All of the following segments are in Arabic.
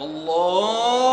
الله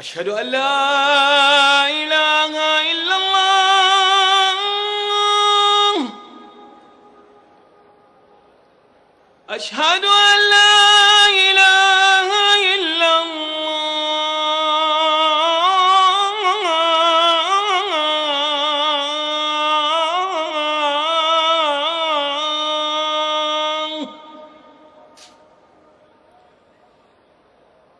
أشهد أن لا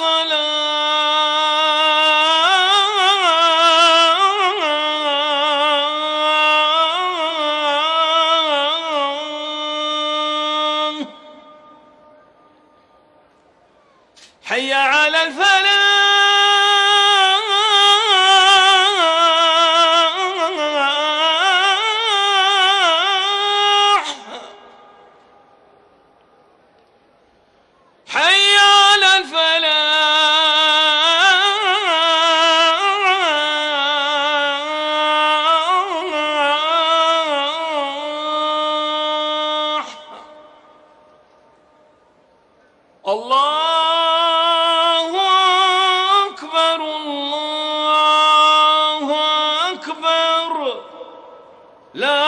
الصلاة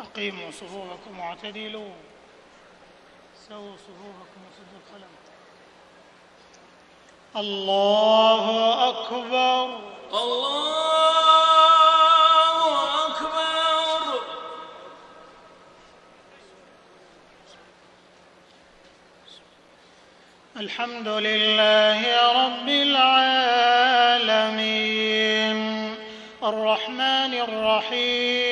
أقيموا صفوفكم واعتدلوا. سووا صفوفكم وسدوا الخلل الله أكبر. الله أكبر. الحمد لله رب العالمين. الرحمن الرحيم.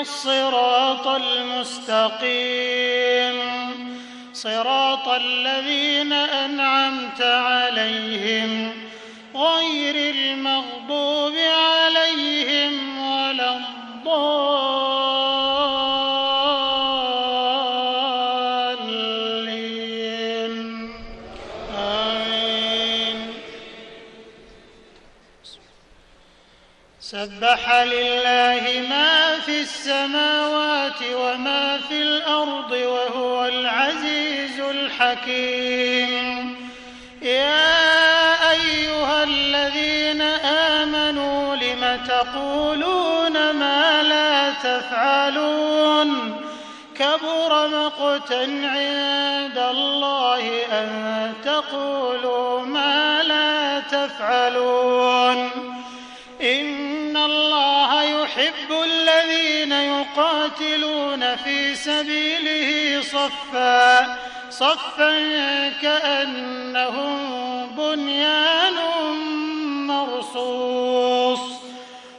الصراط المستقيم. صراط الذين أنعمت عليهم غير المغضوب عليهم ولا الضالين. آمين. سبح لله ما السماوات وما في الأرض وهو العزيز الحكيم. يا أيها الذين آمنوا لم تقولون ما لا تفعلون؟ كبر مقتا عند الله أن تقولوا ما لا تفعلون. إن الله يحب الذين يقاتلون في سبيله صفا صفا كأنهم بنيان مرصوص.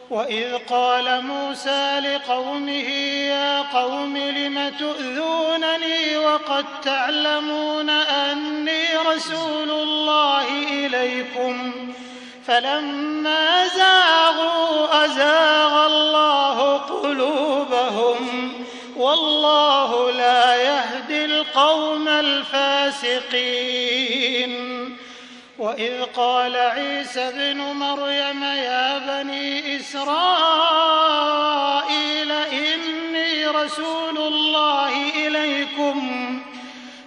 وإذ قال موسى لقومه يا قوم لم تؤذونني وقد تعلمون أني رسول الله إليكم؟ فلما زاغوا أزاغ الفاسقين وإذ قال عيسى ابن مريم يا بني إسرائيل إني رسول الله إليكم.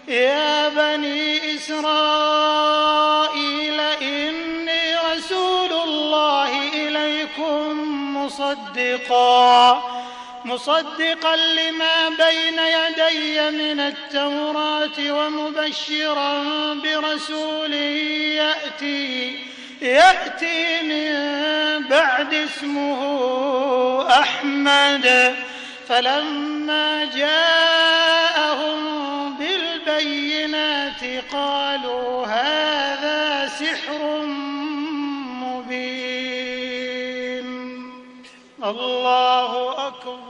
يا بني إسرائيل إني رسول الله إليكم مصدقا. مصدقا لما بين يدي من التوراة ومبشرا برسول يأتي يأتي من بعد اسمه أحمد. فلما جاءهم بالبينات قالوا هذا سحر مبين. الله أكبر.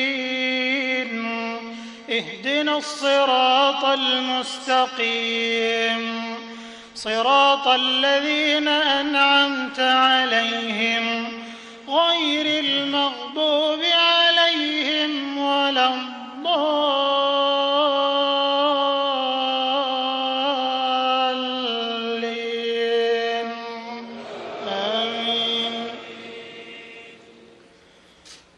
اهدنا الصراط المستقيم. صراط الذين أنعمت عليهم غير المغضوب عليهم ولا الضالين. آمين.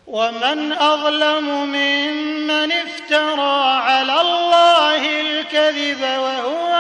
ومن أظلم ممن افترى على الله الكذب وهو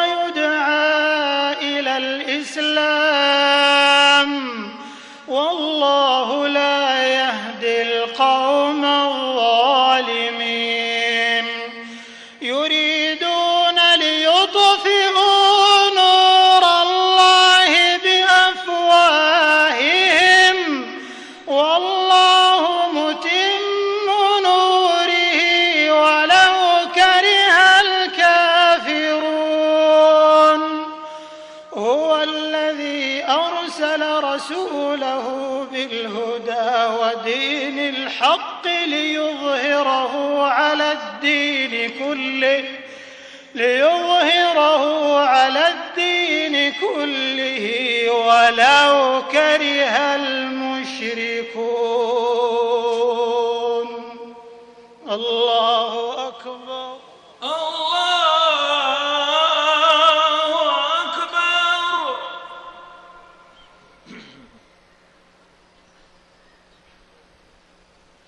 الدين كله ليظهره على الدين كله ولو كره المشركون. الله أكبر.